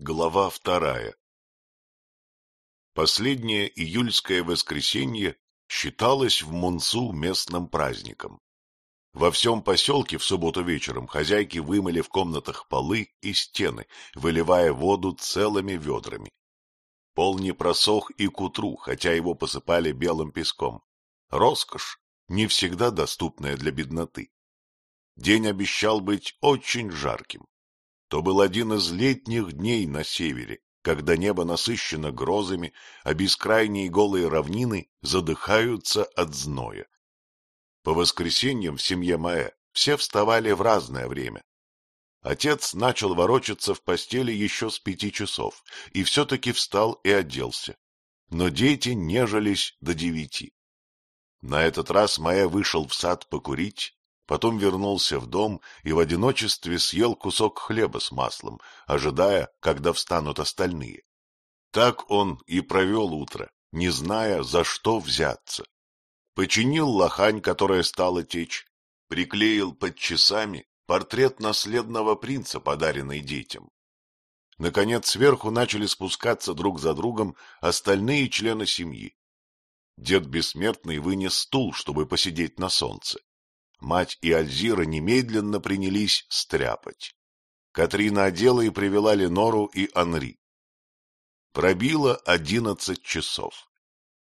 Глава вторая Последнее июльское воскресенье считалось в Мунцу местным праздником. Во всем поселке в субботу вечером хозяйки вымыли в комнатах полы и стены, выливая воду целыми ведрами. Пол не просох и к утру, хотя его посыпали белым песком. Роскошь, не всегда доступная для бедноты. День обещал быть очень жарким. То был один из летних дней на севере, когда небо насыщено грозами, а бескрайние голые равнины задыхаются от зноя. По воскресеньям в семье Маэ все вставали в разное время. Отец начал ворочаться в постели еще с пяти часов и все-таки встал и оделся. Но дети нежились до девяти. На этот раз Маэ вышел в сад покурить потом вернулся в дом и в одиночестве съел кусок хлеба с маслом, ожидая, когда встанут остальные. Так он и провел утро, не зная, за что взяться. Починил лохань, которая стала течь, приклеил под часами портрет наследного принца, подаренный детям. Наконец сверху начали спускаться друг за другом остальные члены семьи. Дед Бессмертный вынес стул, чтобы посидеть на солнце. Мать и Альзира немедленно принялись стряпать. Катрина одела и привела Ленору и Анри. Пробило одиннадцать часов.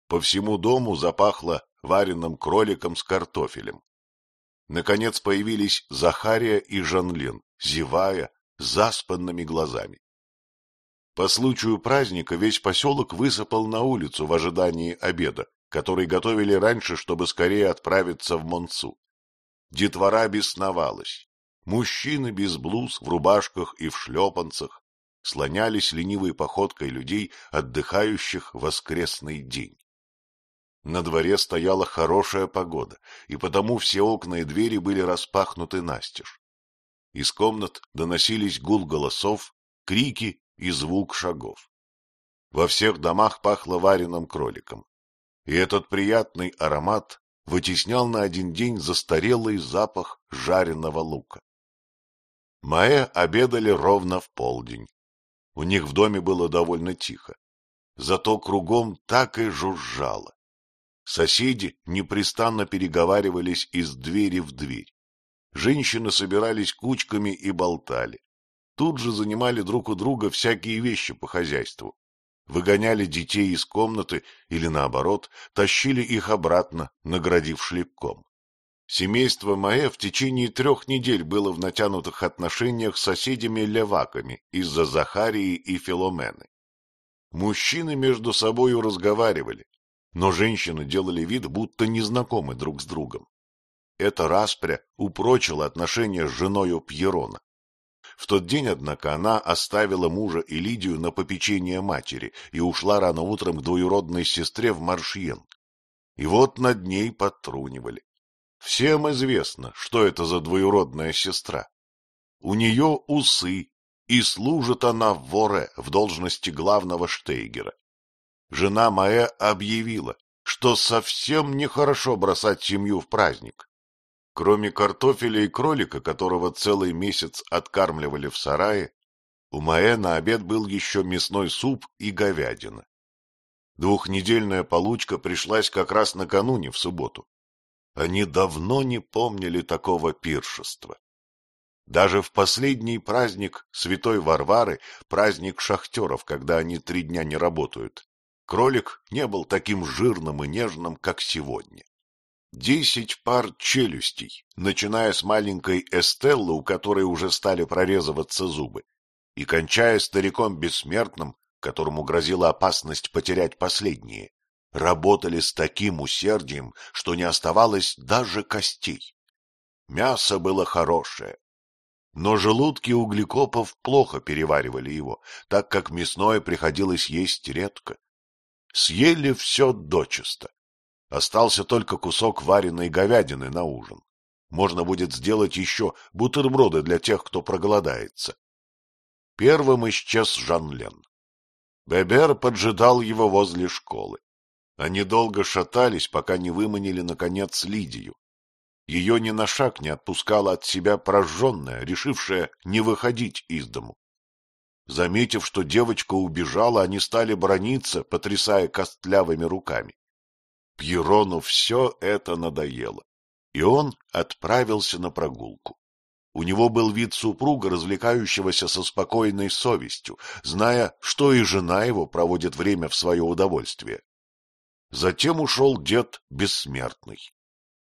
По всему дому запахло вареным кроликом с картофелем. Наконец появились Захария и Жанлин, зевая, заспанными глазами. По случаю праздника весь поселок высыпал на улицу в ожидании обеда, который готовили раньше, чтобы скорее отправиться в Монцу. Детвора бесновалась. Мужчины без блуз, в рубашках и в шлепанцах слонялись ленивой походкой людей, отдыхающих в воскресный день. На дворе стояла хорошая погода, и потому все окна и двери были распахнуты настежь. Из комнат доносились гул голосов, крики и звук шагов. Во всех домах пахло вареным кроликом, и этот приятный аромат вытеснял на один день застарелый запах жареного лука. Маэ обедали ровно в полдень. У них в доме было довольно тихо. Зато кругом так и жужжало. Соседи непрестанно переговаривались из двери в дверь. Женщины собирались кучками и болтали. Тут же занимали друг у друга всякие вещи по хозяйству выгоняли детей из комнаты или, наоборот, тащили их обратно, наградив шлепком. Семейство Маэ в течение трех недель было в натянутых отношениях с соседями-леваками из-за Захарии и Филомены. Мужчины между собою разговаривали, но женщины делали вид, будто не знакомы друг с другом. Эта распря упрочила отношения с женою Пьерона. В тот день, однако, она оставила мужа и Лидию на попечение матери и ушла рано утром к двоюродной сестре в Маршиен. И вот над ней подтрунивали. Всем известно, что это за двоюродная сестра. У нее усы, и служит она в Воре в должности главного штейгера. Жена моя объявила, что совсем нехорошо бросать семью в праздник. Кроме картофеля и кролика, которого целый месяц откармливали в сарае, у Маэ на обед был еще мясной суп и говядина. Двухнедельная получка пришлась как раз накануне, в субботу. Они давно не помнили такого пиршества. Даже в последний праздник Святой Варвары, праздник шахтеров, когда они три дня не работают, кролик не был таким жирным и нежным, как сегодня. Десять пар челюстей, начиная с маленькой Эстеллы, у которой уже стали прорезываться зубы, и кончая стариком бессмертным, которому грозила опасность потерять последние, работали с таким усердием, что не оставалось даже костей. Мясо было хорошее, но желудки углекопов плохо переваривали его, так как мясное приходилось есть редко. Съели все дочисто Остался только кусок вареной говядины на ужин. Можно будет сделать еще бутерброды для тех, кто проголодается. Первым исчез Жан-Лен. Бебер поджидал его возле школы. Они долго шатались, пока не выманили, наконец, Лидию. Ее ни на шаг не отпускала от себя прожженная, решившая не выходить из дому. Заметив, что девочка убежала, они стали брониться, потрясая костлявыми руками. Пьерону все это надоело, и он отправился на прогулку. У него был вид супруга, развлекающегося со спокойной совестью, зная, что и жена его проводит время в свое удовольствие. Затем ушел дед бессмертный.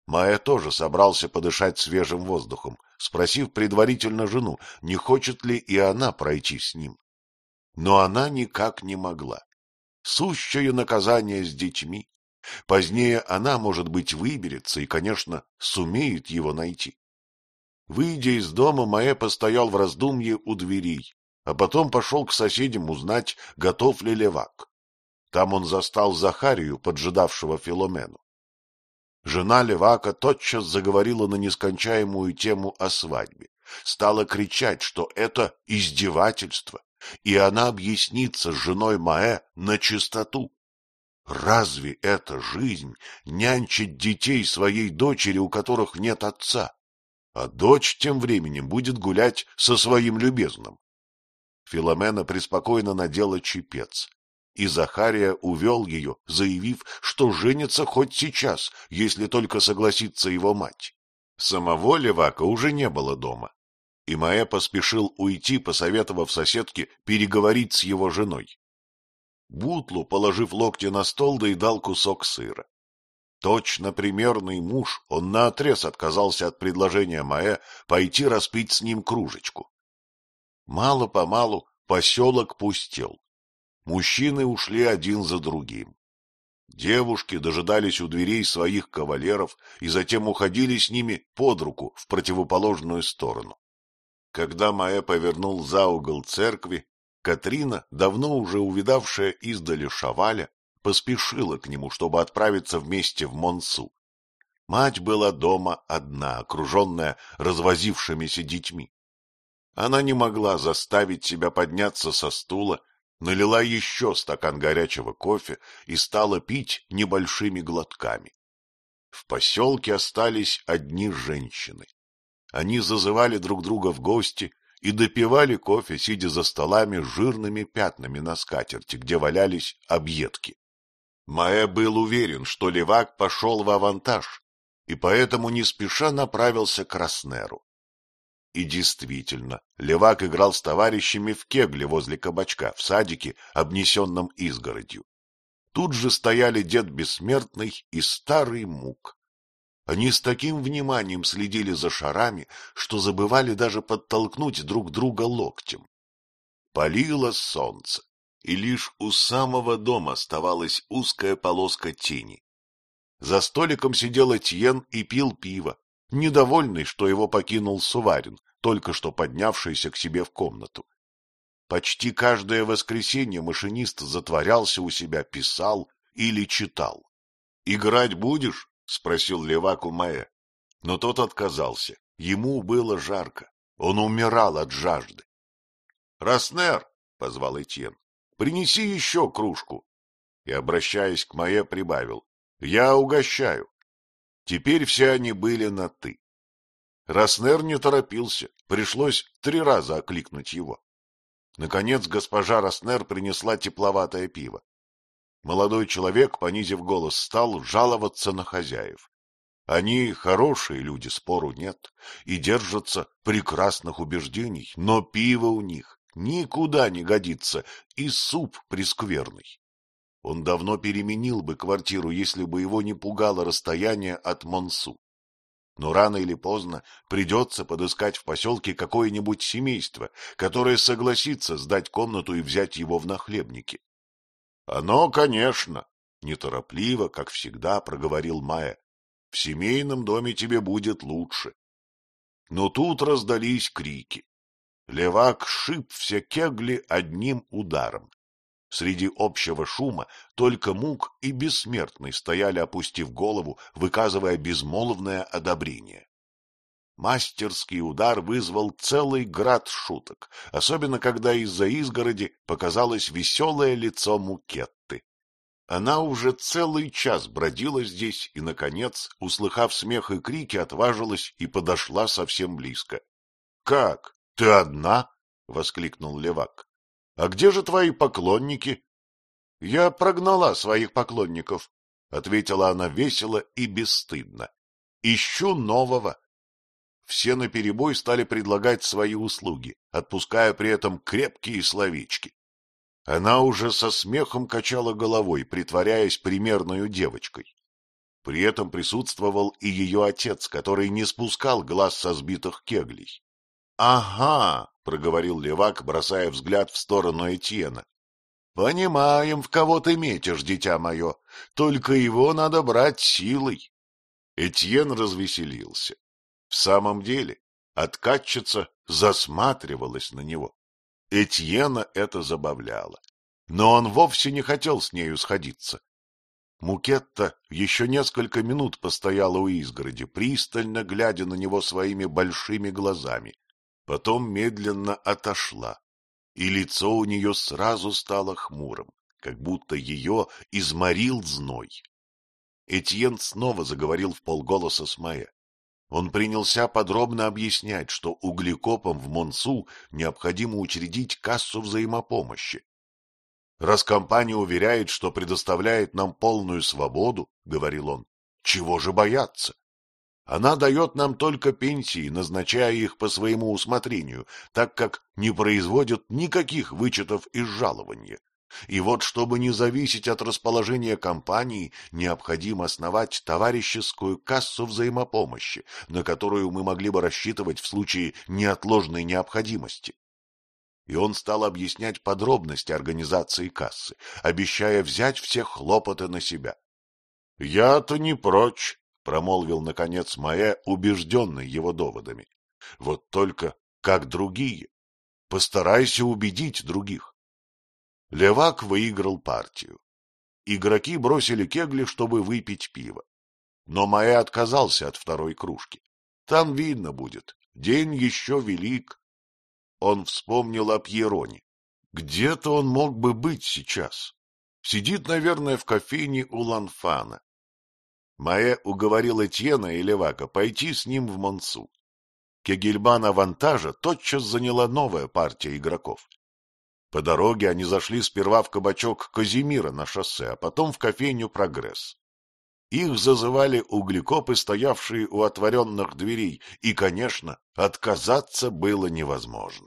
Майя тоже собрался подышать свежим воздухом, спросив предварительно жену, не хочет ли и она пройти с ним. Но она никак не могла. Сущее наказание с детьми. Позднее она, может быть, выберется и, конечно, сумеет его найти. Выйдя из дома, Маэ постоял в раздумье у дверей, а потом пошел к соседям узнать, готов ли левак. Там он застал Захарию, поджидавшего Филомену. Жена Левака тотчас заговорила на нескончаемую тему о свадьбе, стала кричать, что это издевательство, и она объяснится с женой Маэ на чистоту. Разве это жизнь нянчить детей своей дочери, у которых нет отца? А дочь тем временем будет гулять со своим любезным. Филомена преспокойно надела чепец, и Захария увел ее, заявив, что женится хоть сейчас, если только согласится его мать. Самого Левака уже не было дома, и Маэ поспешил уйти, посоветовав соседке переговорить с его женой. Бутлу, положив локти на стол, дал кусок сыра. Точно примерный муж, он наотрез отказался от предложения Маэ пойти распить с ним кружечку. Мало-помалу поселок пустел. Мужчины ушли один за другим. Девушки дожидались у дверей своих кавалеров и затем уходили с ними под руку в противоположную сторону. Когда Маэ повернул за угол церкви, Катрина, давно уже увидавшая издали Шаваля, поспешила к нему, чтобы отправиться вместе в Монсу. Мать была дома одна, окруженная развозившимися детьми. Она не могла заставить себя подняться со стула налила еще стакан горячего кофе и стала пить небольшими глотками. В поселке остались одни женщины. Они зазывали друг друга в гости и допивали кофе, сидя за столами с жирными пятнами на скатерти, где валялись объедки. Маэ был уверен, что левак пошел в авантаж, и поэтому не спеша направился к Роснеру. И действительно, левак играл с товарищами в кегле возле кабачка, в садике, обнесенном изгородью. Тут же стояли дед Бессмертный и старый мук. Они с таким вниманием следили за шарами, что забывали даже подтолкнуть друг друга локтем. Палило солнце, и лишь у самого дома оставалась узкая полоска тени. За столиком сидел Этьен и пил пиво, недовольный, что его покинул Суварин, только что поднявшийся к себе в комнату. Почти каждое воскресенье машинист затворялся у себя, писал или читал. — Играть будешь? — спросил левак у Маэ. Но тот отказался. Ему было жарко. Он умирал от жажды. — Роснер, — позвал Этьен, — принеси еще кружку. И, обращаясь к Маэ, прибавил. — Я угощаю. Теперь все они были на «ты». Роснер не торопился, пришлось три раза окликнуть его. Наконец госпожа Роснер принесла тепловатое пиво. Молодой человек, понизив голос, стал жаловаться на хозяев. Они хорошие люди, спору нет, и держатся прекрасных убеждений, но пиво у них никуда не годится, и суп прескверный. Он давно переменил бы квартиру, если бы его не пугало расстояние от Монсу. Но рано или поздно придется подыскать в поселке какое-нибудь семейство, которое согласится сдать комнату и взять его в нахлебники. — Оно, конечно, — неторопливо, как всегда, проговорил Майя. — В семейном доме тебе будет лучше. Но тут раздались крики. Левак шип все кегли одним ударом. Среди общего шума только Мук и Бессмертный стояли, опустив голову, выказывая безмолвное одобрение. Мастерский удар вызвал целый град шуток, особенно когда из-за изгороди показалось веселое лицо Мукетты. Она уже целый час бродила здесь и, наконец, услыхав смех и крики, отважилась и подошла совсем близко. — Как? Ты одна? — воскликнул Левак. А где же твои поклонники? — Я прогнала своих поклонников, — ответила она весело и бесстыдно. — Ищу нового. Все наперебой стали предлагать свои услуги, отпуская при этом крепкие словечки. Она уже со смехом качала головой, притворяясь примерную девочкой. При этом присутствовал и ее отец, который не спускал глаз со сбитых кеглей. — Ага, — проговорил левак, бросая взгляд в сторону Этьена. — Понимаем, в кого ты метишь, дитя мое, только его надо брать силой. Этьен развеселился. В самом деле, откатчица засматривалась на него. Этьена это забавляло. Но он вовсе не хотел с нею сходиться. Мукетта еще несколько минут постояла у изгороди, пристально глядя на него своими большими глазами. Потом медленно отошла, и лицо у нее сразу стало хмурым, как будто ее изморил зной. Этьен снова заговорил в полголоса с Майя. Он принялся подробно объяснять, что углекопам в Монсу необходимо учредить кассу взаимопомощи. Раз компания уверяет, что предоставляет нам полную свободу, — говорил он, — чего же бояться? Она дает нам только пенсии, назначая их по своему усмотрению, так как не производит никаких вычетов из жалования. И вот, чтобы не зависеть от расположения компании, необходимо основать товарищескую кассу взаимопомощи, на которую мы могли бы рассчитывать в случае неотложной необходимости. И он стал объяснять подробности организации кассы, обещая взять все хлопоты на себя. — Я-то не прочь, — промолвил, наконец, Маэ, убежденный его доводами. — Вот только как другие. Постарайся убедить других. Левак выиграл партию. Игроки бросили кегли, чтобы выпить пиво. Но Маэ отказался от второй кружки. Там видно будет, день еще велик. Он вспомнил о Пьероне. Где-то он мог бы быть сейчас. Сидит, наверное, в кофейне у Ланфана. Маэ уговорил Этьена и Левака пойти с ним в Монсу. Кегельбан авантажа тотчас заняла новая партия игроков. По дороге они зашли сперва в кабачок Казимира на шоссе, а потом в кофейню «Прогресс». Их зазывали углекопы, стоявшие у отворенных дверей, и, конечно, отказаться было невозможно.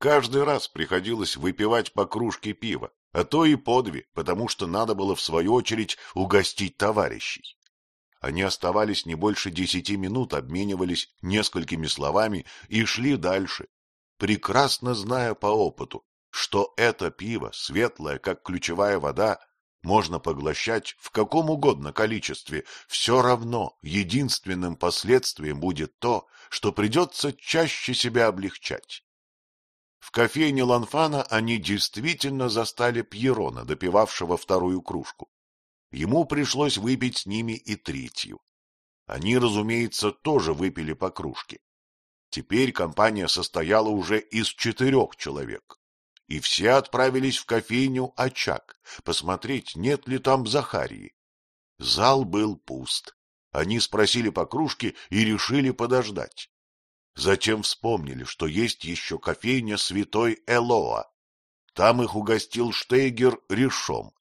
Каждый раз приходилось выпивать по кружке пива, а то и по две, потому что надо было, в свою очередь, угостить товарищей. Они оставались не больше десяти минут, обменивались несколькими словами и шли дальше, прекрасно зная по опыту, что это пиво, светлое, как ключевая вода, можно поглощать в каком угодно количестве, все равно единственным последствием будет то, что придется чаще себя облегчать. В кофейне Ланфана они действительно застали Пьерона, допивавшего вторую кружку. Ему пришлось выпить с ними и третью. Они, разумеется, тоже выпили по кружке. Теперь компания состояла уже из четырех человек и все отправились в кофейню «Очаг» посмотреть, нет ли там Захарии. Зал был пуст. Они спросили по кружке и решили подождать. Затем вспомнили, что есть еще кофейня святой Элоа. Там их угостил Штейгер решом.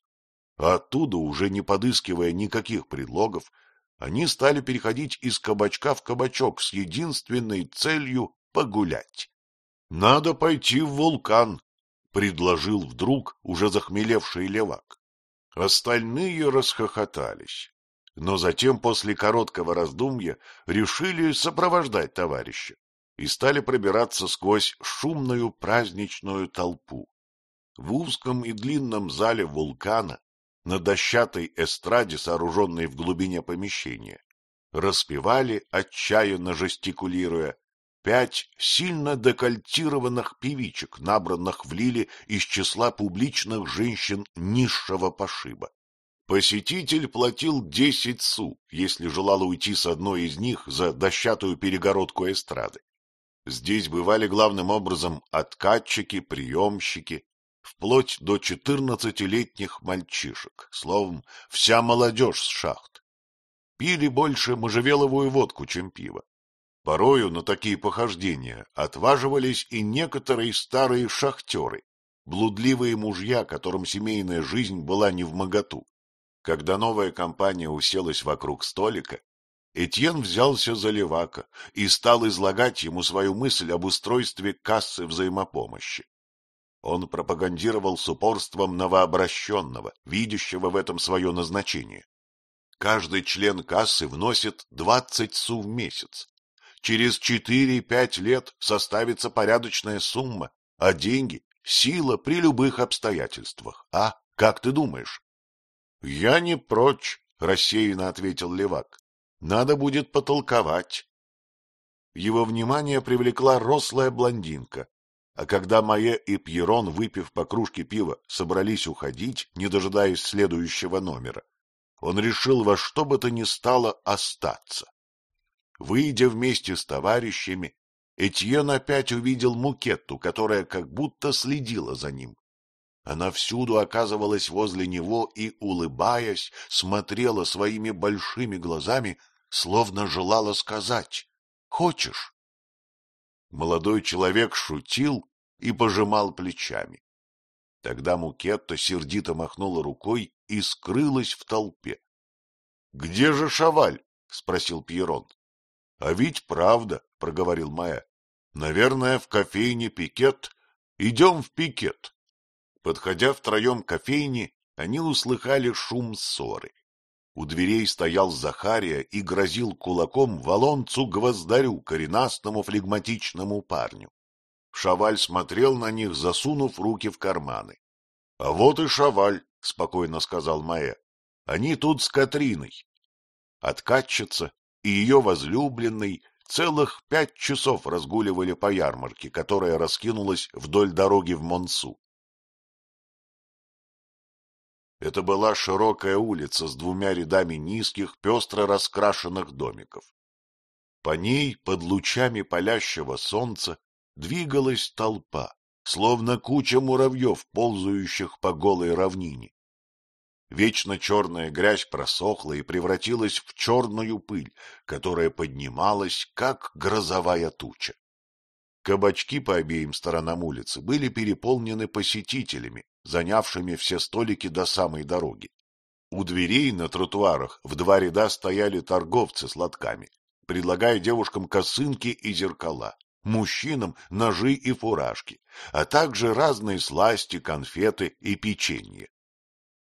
А оттуда, уже не подыскивая никаких предлогов, они стали переходить из кабачка в кабачок с единственной целью погулять. — Надо пойти в вулкан, предложил вдруг уже захмелевший левак. Остальные расхохотались, но затем после короткого раздумья решили сопровождать товарища и стали пробираться сквозь шумную праздничную толпу. В узком и длинном зале вулкана, на дощатой эстраде, сооруженной в глубине помещения, распевали, отчаянно жестикулируя, пять сильно декольтированных певичек, набранных в Лиле из числа публичных женщин низшего пошиба. Посетитель платил десять су, если желал уйти с одной из них за дощатую перегородку эстрады. Здесь бывали главным образом откатчики, приемщики, вплоть до четырнадцатилетних мальчишек, словом, вся молодежь с шахт. Пили больше можжевеловую водку, чем пиво. Порою на такие похождения отваживались и некоторые старые шахтеры, блудливые мужья, которым семейная жизнь была не в моготу. Когда новая компания уселась вокруг столика, Этьен взялся за левака и стал излагать ему свою мысль об устройстве кассы взаимопомощи. Он пропагандировал с упорством новообращенного, видящего в этом свое назначение. Каждый член кассы вносит 20 су в месяц. Через 4-5 лет составится порядочная сумма, а деньги — сила при любых обстоятельствах. А, как ты думаешь? — Я не прочь, — рассеянно ответил Левак. — Надо будет потолковать. Его внимание привлекла рослая блондинка, а когда Майе и Пьерон, выпив по кружке пива, собрались уходить, не дожидаясь следующего номера, он решил во что бы то ни стало остаться. Выйдя вместе с товарищами, Этьен опять увидел Мукетту, которая как будто следила за ним. Она всюду оказывалась возле него и, улыбаясь, смотрела своими большими глазами, словно желала сказать «Хочешь?». Молодой человек шутил и пожимал плечами. Тогда Мукетта сердито махнула рукой и скрылась в толпе. — Где же Шаваль? — спросил Пьерон. — А ведь правда, — проговорил Майя. — Наверное, в кофейне пикет. Идем в пикет. Подходя втроем к кофейне, они услыхали шум ссоры. У дверей стоял Захария и грозил кулаком Волонцу-гвоздарю, коренастому флегматичному парню. Шаваль смотрел на них, засунув руки в карманы. — А вот и Шаваль, — спокойно сказал Маэ. — Они тут с Катриной. Откатчица и ее возлюбленный целых пять часов разгуливали по ярмарке, которая раскинулась вдоль дороги в Монсу. Это была широкая улица с двумя рядами низких, пестро раскрашенных домиков. По ней, под лучами палящего солнца, двигалась толпа, словно куча муравьев, ползающих по голой равнине. Вечно черная грязь просохла и превратилась в черную пыль, которая поднималась, как грозовая туча. Кабачки по обеим сторонам улицы были переполнены посетителями, занявшими все столики до самой дороги. У дверей на тротуарах в два ряда стояли торговцы с лотками, предлагая девушкам косынки и зеркала, мужчинам ножи и фуражки, а также разные сласти, конфеты и печенье.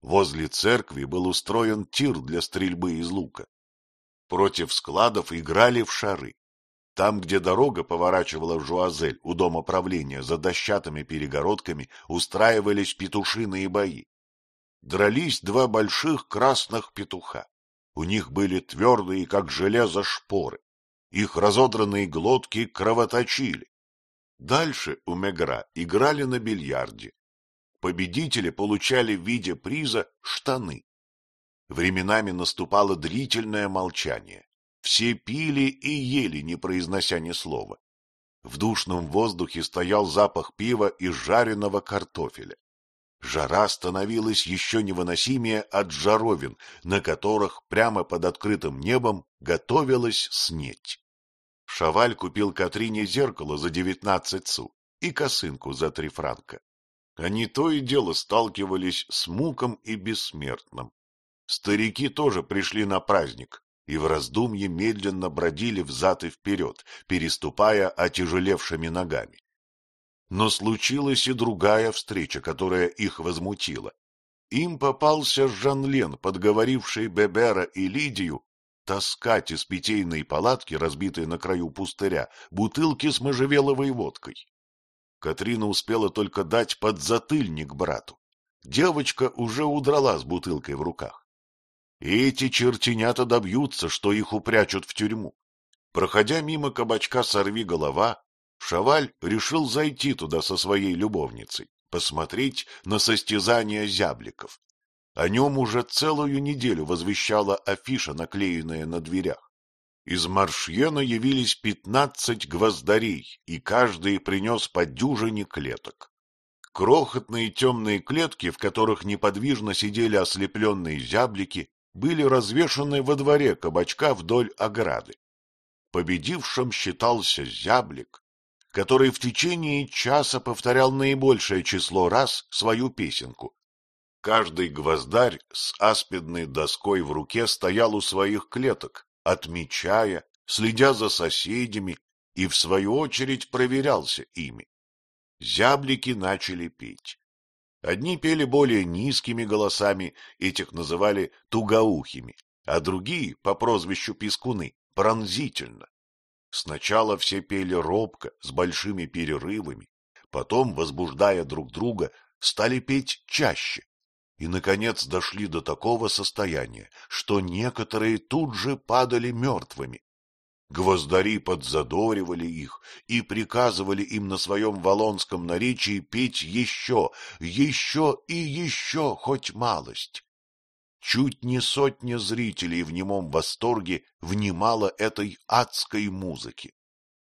Возле церкви был устроен тир для стрельбы из лука. Против складов играли в шары. Там, где дорога поворачивала в Жуазель у дома правления за дощатыми перегородками, устраивались петушиные бои. Дрались два больших красных петуха. У них были твердые, как железо, шпоры. Их разодранные глотки кровоточили. Дальше у Мегра играли на бильярде. Победители получали в виде приза штаны. Временами наступало длительное молчание. Все пили и ели, не произнося ни слова. В душном воздухе стоял запах пива и жареного картофеля. Жара становилась еще невыносимее от жаровин, на которых прямо под открытым небом готовилась снеть. Шаваль купил Катрине зеркало за девятнадцать су и косынку за три франка. Они то и дело сталкивались с муком и бессмертным. Старики тоже пришли на праздник, и в раздумье медленно бродили взад и вперед, переступая отяжелевшими ногами. Но случилась и другая встреча, которая их возмутила. Им попался Жанлен, подговоривший Бебера и Лидию таскать из питейной палатки, разбитой на краю пустыря, бутылки с можжевеловой водкой. Катрина успела только дать подзатыльник брату. Девочка уже удрала с бутылкой в руках. Эти чертенята добьются, что их упрячут в тюрьму. Проходя мимо кабачка «Сорви голова», Шаваль решил зайти туда со своей любовницей, посмотреть на состязание зябликов. О нем уже целую неделю возвещала афиша, наклеенная на дверях. Из Маршьена явились пятнадцать гвоздарей, и каждый принес по дюжине клеток. Крохотные темные клетки, в которых неподвижно сидели ослепленные зяблики, были развешаны во дворе кабачка вдоль ограды. Победившим считался зяблик, который в течение часа повторял наибольшее число раз свою песенку. Каждый гвоздарь с аспидной доской в руке стоял у своих клеток, отмечая, следя за соседями и, в свою очередь, проверялся ими. Зяблики начали петь. Одни пели более низкими голосами, этих называли тугоухими, а другие, по прозвищу Пескуны, пронзительно. Сначала все пели робко, с большими перерывами, потом, возбуждая друг друга, стали петь чаще, и, наконец, дошли до такого состояния, что некоторые тут же падали мертвыми. Гвоздари подзадоривали их и приказывали им на своем валонском наречии петь еще, еще и еще хоть малость. Чуть не сотня зрителей в немом восторге внимала этой адской музыке.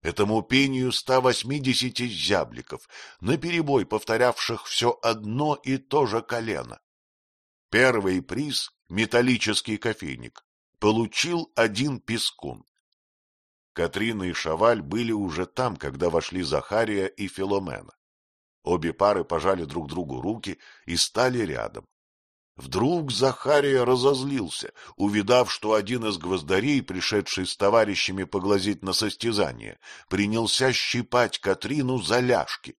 Этому пению ста восьмидесяти зябликов, наперебой повторявших все одно и то же колено. Первый приз, металлический кофейник, получил один пескун. Катрина и Шаваль были уже там, когда вошли Захария и Филомена. Обе пары пожали друг другу руки и стали рядом. Вдруг Захария разозлился, увидав, что один из гвоздарей, пришедший с товарищами поглазеть на состязание, принялся щипать Катрину за ляжки.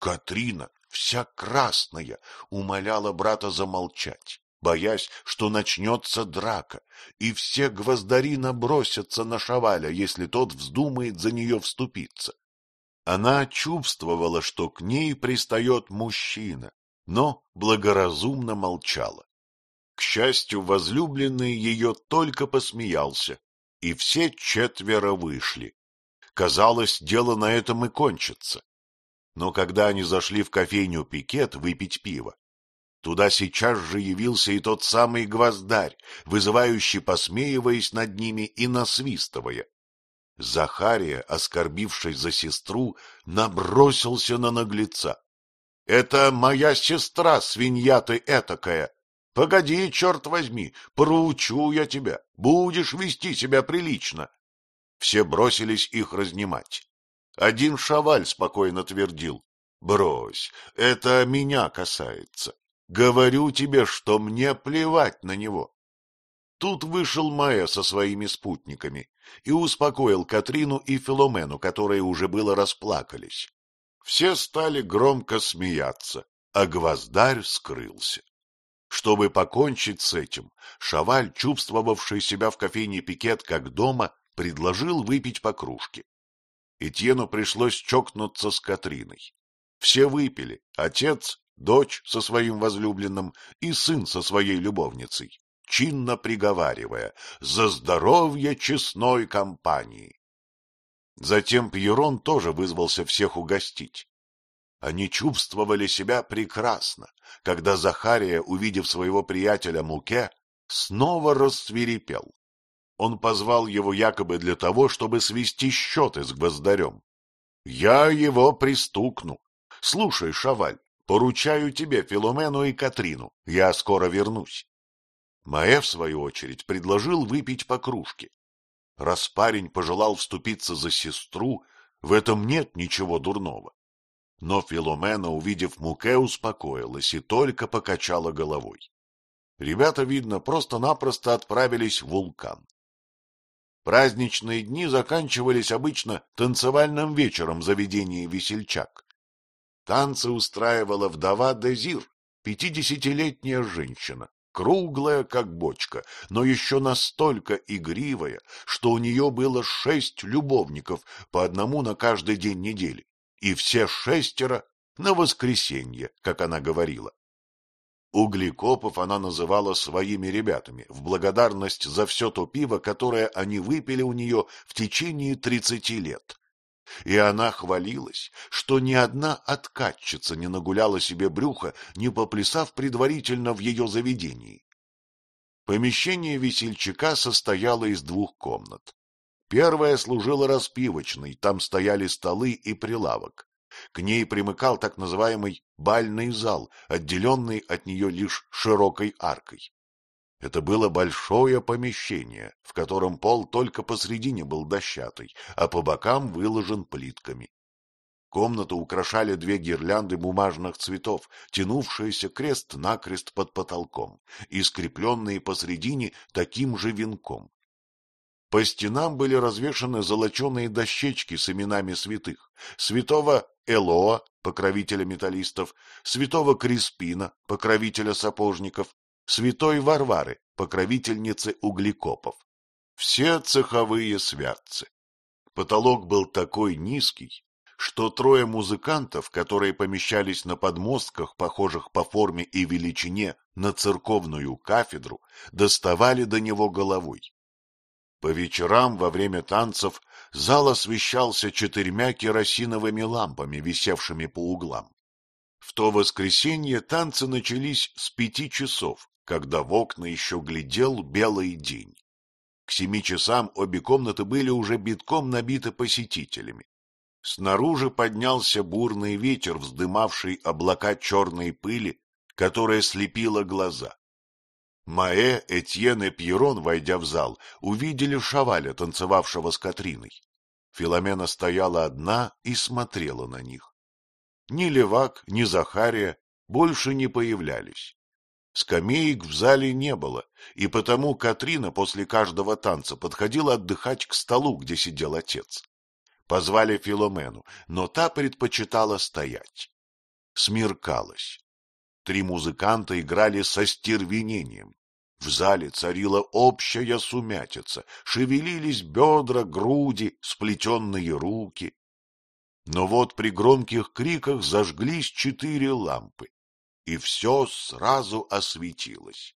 Катрина вся красная, умоляла брата замолчать, боясь, что начнется драка, и все гвоздари набросятся на Шаваля, если тот вздумает за нее вступиться. Она чувствовала, что к ней пристает мужчина, но благоразумно молчала. К счастью, возлюбленный ее только посмеялся, и все четверо вышли. Казалось, дело на этом и кончится. Но когда они зашли в кофейню «Пикет» выпить пиво, туда сейчас же явился и тот самый гвоздарь, вызывающий, посмеиваясь над ними и насвистывая. Захария, оскорбившись за сестру, набросился на наглеца. — Это моя сестра, свинья ты этакая! Погоди, черт возьми, проучу я тебя, будешь вести себя прилично. Все бросились их разнимать. Один шаваль спокойно твердил. Брось, это меня касается. Говорю тебе, что мне плевать на него. Тут вышел Майя со своими спутниками и успокоил Катрину и Филомену, которые уже было расплакались. Все стали громко смеяться, а гвоздарь скрылся. Чтобы покончить с этим, Шаваль, чувствовавший себя в кофейне Пикет как дома, предложил выпить по кружке. Этьену пришлось чокнуться с Катриной. Все выпили — отец, дочь со своим возлюбленным и сын со своей любовницей, чинно приговаривая «За здоровье честной компании!». Затем Пьерон тоже вызвался всех угостить. Они чувствовали себя прекрасно, когда Захария, увидев своего приятеля Муке, снова рассверепел. Он позвал его якобы для того, чтобы свести счеты с гвоздарем. — Я его пристукну. Слушай, Шаваль, поручаю тебе Филомену и Катрину, я скоро вернусь. Маэ, в свою очередь, предложил выпить по кружке. Раз парень пожелал вступиться за сестру, в этом нет ничего дурного. Но Филомена, увидев Муке, успокоилась и только покачала головой. Ребята, видно, просто-напросто отправились в вулкан. Праздничные дни заканчивались обычно танцевальным вечером в заведении «Весельчак». Танцы устраивала вдова Дезир, пятидесятилетняя женщина, круглая, как бочка, но еще настолько игривая, что у нее было шесть любовников, по одному на каждый день недели, и все шестеро на воскресенье, как она говорила. Углекопов она называла своими ребятами в благодарность за все то пиво, которое они выпили у нее в течение тридцати лет. И она хвалилась, что ни одна откатчица не нагуляла себе брюха, не поплясав предварительно в ее заведении. Помещение весельчака состояло из двух комнат. Первая служила распивочной, там стояли столы и прилавок. К ней примыкал так называемый бальный зал, отделенный от нее лишь широкой аркой. Это было большое помещение, в котором пол только посредине был дощатый, а по бокам выложен плитками. Комнату украшали две гирлянды бумажных цветов, тянувшиеся крест-накрест под потолком и скрепленные посредине таким же венком. По стенам были развешаны золоченые дощечки с именами святых. Святого Элоа, покровителя металлистов, святого Криспина, покровителя сапожников, святой Варвары, покровительницы углекопов. Все цеховые святцы. Потолок был такой низкий, что трое музыкантов, которые помещались на подмостках, похожих по форме и величине на церковную кафедру, доставали до него головой. По вечерам во время танцев зал освещался четырьмя керосиновыми лампами, висевшими по углам. В то воскресенье танцы начались с пяти часов, когда в окна еще глядел белый день. К семи часам обе комнаты были уже битком набиты посетителями. Снаружи поднялся бурный ветер, вздымавший облака черной пыли, которая слепила глаза. Маэ, Этьен и Пьерон, войдя в зал, увидели Шаваля, танцевавшего с Катриной. Филомена стояла одна и смотрела на них. Ни Левак, ни Захария больше не появлялись. Скамеек в зале не было, и потому Катрина после каждого танца подходила отдыхать к столу, где сидел отец. Позвали Филомену, но та предпочитала стоять. Смеркалось. Три музыканта играли со стервенением. В зале царила общая сумятица, шевелились бедра, груди, сплетенные руки. Но вот при громких криках зажглись четыре лампы, и все сразу осветилось.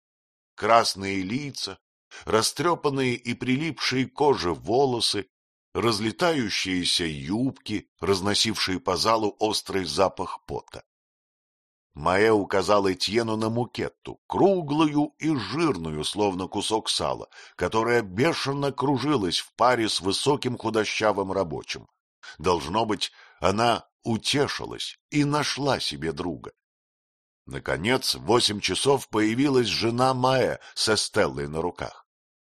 Красные лица, растрепанные и прилипшие к волосы, разлетающиеся юбки, разносившие по залу острый запах пота. Маэ указал Этьену на мукетту, круглую и жирную, словно кусок сала, которая бешено кружилась в паре с высоким худощавым рабочим. Должно быть, она утешилась и нашла себе друга. Наконец, в восемь часов появилась жена Маэ со Стеллой на руках.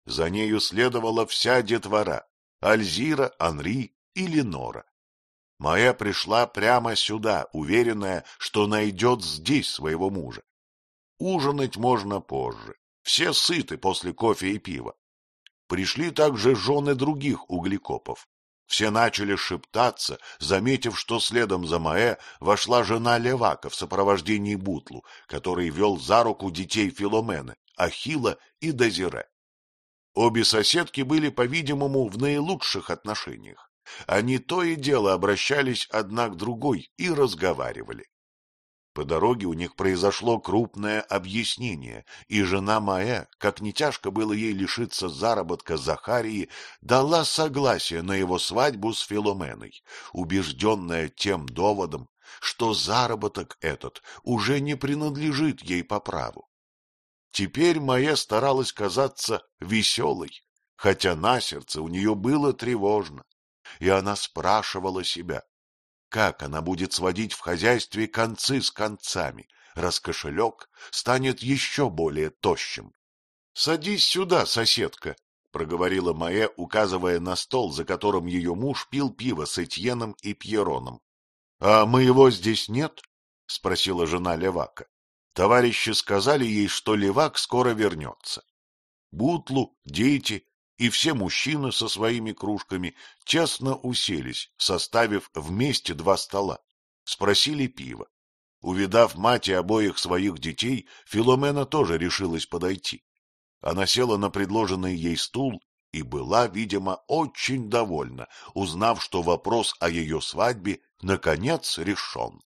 За нею следовала вся детвора — Альзира, Анри и Ленора. Моя пришла прямо сюда, уверенная, что найдет здесь своего мужа. Ужинать можно позже. Все сыты после кофе и пива. Пришли также жены других углекопов. Все начали шептаться, заметив, что следом за Маэ вошла жена Левака в сопровождении Бутлу, который вел за руку детей Филомены, Ахила и Дезире. Обе соседки были, по-видимому, в наилучших отношениях. Они то и дело обращались одна к другой и разговаривали. По дороге у них произошло крупное объяснение, и жена Маэ, как не тяжко было ей лишиться заработка Захарии, дала согласие на его свадьбу с Филоменой, убежденная тем доводом, что заработок этот уже не принадлежит ей по праву. Теперь Маэ старалась казаться веселой, хотя на сердце у нее было тревожно и она спрашивала себя, как она будет сводить в хозяйстве концы с концами, раз кошелек станет еще более тощим. — Садись сюда, соседка, — проговорила Маэ, указывая на стол, за которым ее муж пил пиво с Этьеном и Пьероном. — А моего здесь нет? — спросила жена Левака. Товарищи сказали ей, что Левак скоро вернется. Бутлу, дети и все мужчины со своими кружками тесно уселись, составив вместе два стола. Спросили пива. Увидав мать и обоих своих детей, Филомена тоже решилась подойти. Она села на предложенный ей стул и была, видимо, очень довольна, узнав, что вопрос о ее свадьбе наконец решен.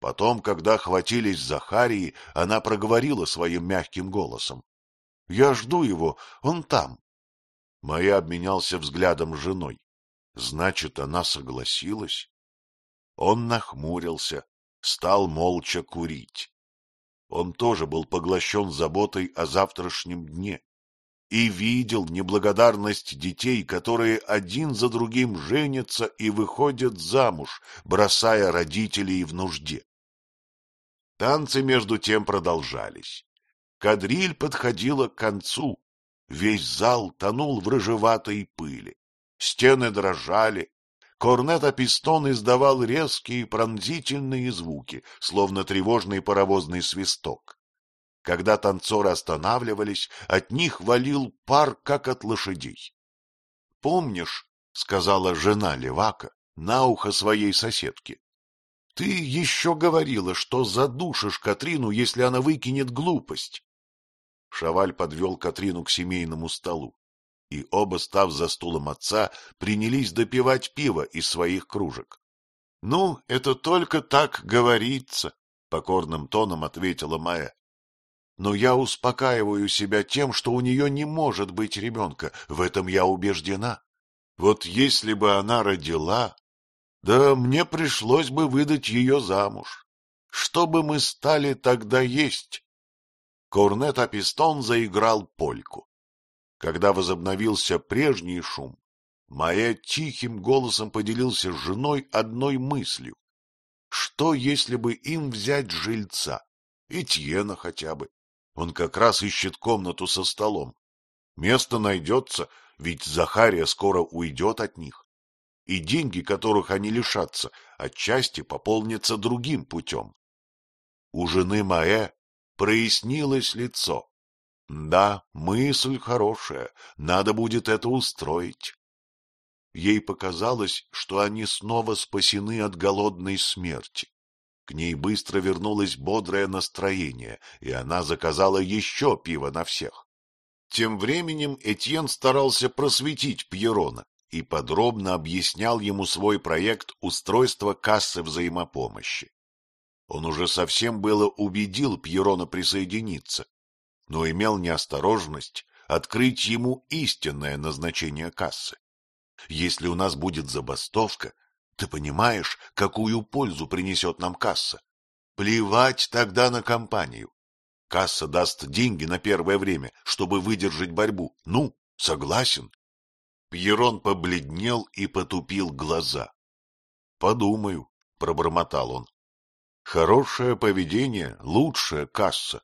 Потом, когда хватились Захарии, она проговорила своим мягким голосом. — Я жду его, он там. Моя обменялся взглядом с женой. Значит, она согласилась? Он нахмурился, стал молча курить. Он тоже был поглощен заботой о завтрашнем дне и видел неблагодарность детей, которые один за другим женятся и выходят замуж, бросая родителей в нужде. Танцы между тем продолжались. Кадриль подходила к концу, Весь зал тонул в рыжеватой пыли. Стены дрожали. Корнет-апистон издавал резкие пронзительные звуки, словно тревожный паровозный свисток. Когда танцоры останавливались, от них валил пар, как от лошадей. — Помнишь, — сказала жена Левака на ухо своей соседке, — ты еще говорила, что задушишь Катрину, если она выкинет глупость. Шаваль подвел Катрину к семейному столу и оба, став за стулом отца, принялись допивать пиво из своих кружек. — Ну, это только так говорится, — покорным тоном ответила Майя. — Но я успокаиваю себя тем, что у нее не может быть ребенка, в этом я убеждена. Вот если бы она родила, да мне пришлось бы выдать ее замуж. Что бы мы стали тогда есть? Корнет Апистон заиграл польку. Когда возобновился прежний шум, Майя тихим голосом поделился с женой одной мыслью. Что, если бы им взять жильца? Этьена хотя бы. Он как раз ищет комнату со столом. Место найдется, ведь Захария скоро уйдет от них. И деньги, которых они лишатся, отчасти пополнятся другим путем. У жены Маэ прояснилось лицо. Да, мысль хорошая, надо будет это устроить. Ей показалось, что они снова спасены от голодной смерти. К ней быстро вернулось бодрое настроение, и она заказала еще пиво на всех. Тем временем Этьен старался просветить Пьерона и подробно объяснял ему свой проект устройства кассы взаимопомощи. Он уже совсем было убедил Пьерона присоединиться, но имел неосторожность открыть ему истинное назначение кассы. Если у нас будет забастовка, ты понимаешь, какую пользу принесет нам касса? Плевать тогда на компанию. Касса даст деньги на первое время, чтобы выдержать борьбу. Ну, согласен. Пьерон побледнел и потупил глаза. — Подумаю, — пробормотал он. — Хорошее поведение — лучшая касса.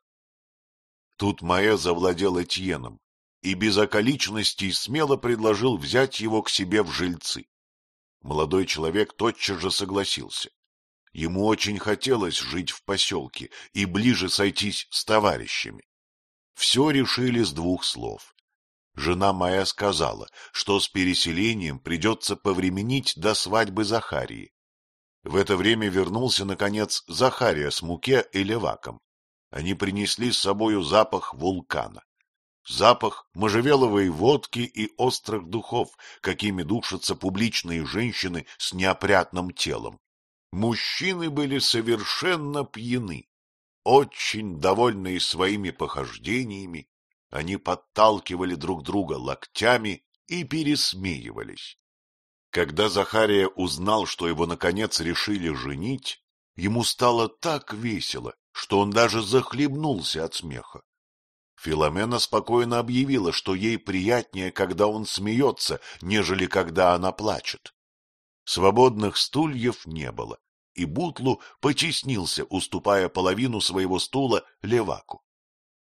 Тут Маэ завладел Этьеном и без околичностей смело предложил взять его к себе в жильцы. Молодой человек тотчас же согласился. Ему очень хотелось жить в поселке и ближе сойтись с товарищами. Все решили с двух слов. Жена моя сказала, что с переселением придется повременить до свадьбы Захарии. В это время вернулся, наконец, Захария с Муке и Леваком. Они принесли с собою запах вулкана. Запах можжевеловой водки и острых духов, какими душатся публичные женщины с неопрятным телом. Мужчины были совершенно пьяны. Очень довольные своими похождениями, они подталкивали друг друга локтями и пересмеивались. Когда Захария узнал, что его наконец решили женить, ему стало так весело, что он даже захлебнулся от смеха. Филомена спокойно объявила, что ей приятнее, когда он смеется, нежели когда она плачет. Свободных стульев не было, и Бутлу потеснился, уступая половину своего стула Леваку.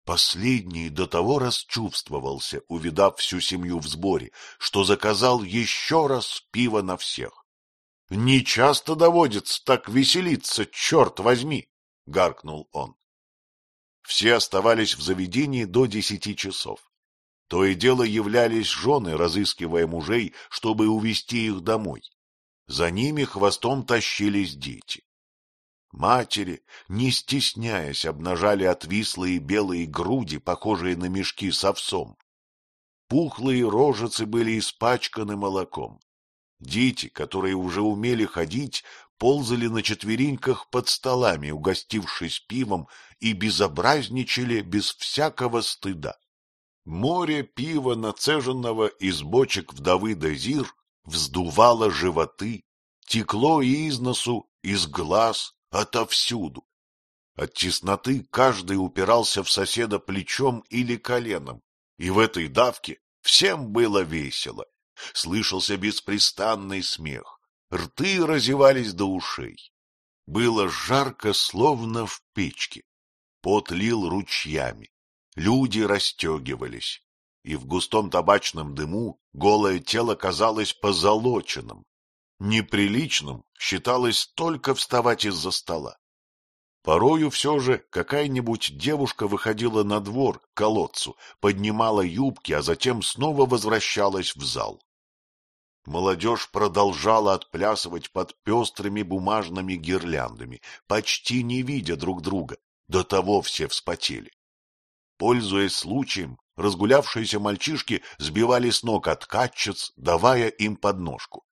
Последний до того расчувствовался, увидав всю семью в сборе, что заказал еще раз пиво на всех. — Не часто доводится так веселиться, черт возьми! — гаркнул он. Все оставались в заведении до десяти часов. То и дело являлись жены, разыскивая мужей, чтобы увести их домой. За ними хвостом тащились дети. Матери, не стесняясь, обнажали отвислые белые груди, похожие на мешки с овсом. Пухлые рожицы были испачканы молоком. Дети, которые уже умели ходить, ползали на четвереньках под столами, угостившись пивом, и безобразничали без всякого стыда. Море пива, нацеженного из бочек вдовы Дезир, вздувало животы, текло из носу, из глаз, отовсюду. От тесноты каждый упирался в соседа плечом или коленом, и в этой давке всем было весело. Слышался беспрестанный смех рты разевались до ушей. Было жарко, словно в печке. Пот лил ручьями. Люди расстегивались, и в густом табачном дыму голое тело казалось позолоченным. Неприличным считалось только вставать из-за стола. Порою все же какая-нибудь девушка выходила на двор к колодцу, поднимала юбки, а затем снова возвращалась в зал. Молодежь продолжала отплясывать под пестрыми бумажными гирляндами, почти не видя друг друга, до того все вспотели. Пользуясь случаем, разгулявшиеся мальчишки сбивали с ног откатчиц, давая им подножку.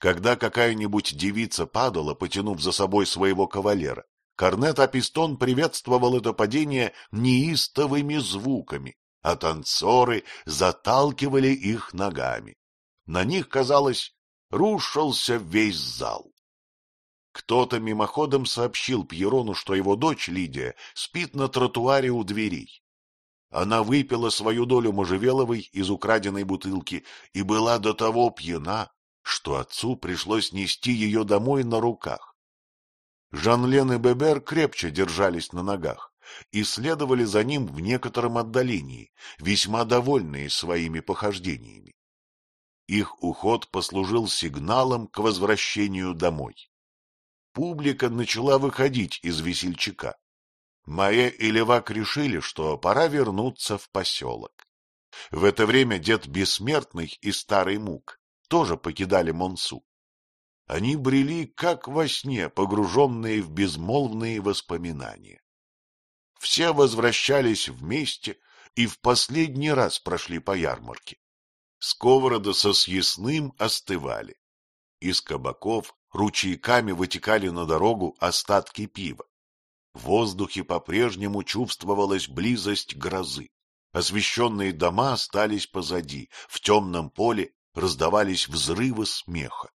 Когда какая-нибудь девица падала, потянув за собой своего кавалера, корнет Апистон приветствовал это падение неистовыми звуками, а танцоры заталкивали их ногами. На них, казалось, рушился весь зал. Кто-то мимоходом сообщил Пьерону, что его дочь Лидия спит на тротуаре у дверей. Она выпила свою долю можжевеловой из украденной бутылки и была до того пьяна, что отцу пришлось нести ее домой на руках. Жан-Лен и Бебер крепче держались на ногах и следовали за ним в некотором отдалении, весьма довольные своими похождениями. Их уход послужил сигналом к возвращению домой. Публика начала выходить из весельчака. Майя и Левак решили, что пора вернуться в поселок. В это время дед Бессмертный и Старый Мук тоже покидали Монсу. Они брели, как во сне, погруженные в безмолвные воспоминания. Все возвращались вместе и в последний раз прошли по ярмарке. Сковорода со съестным остывали. Из кабаков ручейками вытекали на дорогу остатки пива. В воздухе по-прежнему чувствовалась близость грозы. Освещенные дома остались позади, в темном поле раздавались взрывы смеха.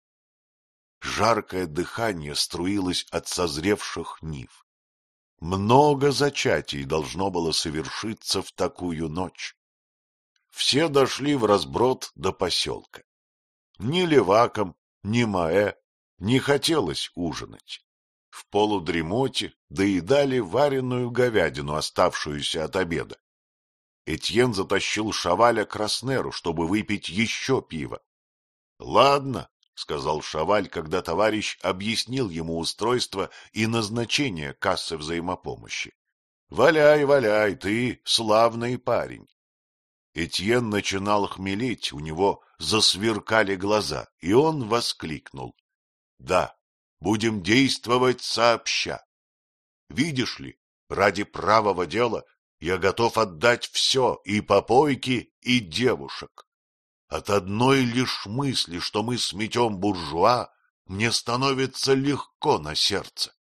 Жаркое дыхание струилось от созревших нив. Много зачатий должно было совершиться в такую ночь. Все дошли в разброд до поселка. Ни левакам, ни маэ не хотелось ужинать. В полудремоте доедали вареную говядину, оставшуюся от обеда. Этьен затащил Шаваля к Роснеру, чтобы выпить еще пиво. — Ладно, — сказал Шаваль, когда товарищ объяснил ему устройство и назначение кассы взаимопомощи. — Валяй, валяй, ты славный парень. Этьен начинал хмелеть, у него засверкали глаза, и он воскликнул. — Да, будем действовать сообща. Видишь ли, ради правого дела я готов отдать все, и попойки, и девушек. От одной лишь мысли, что мы сметем буржуа, мне становится легко на сердце.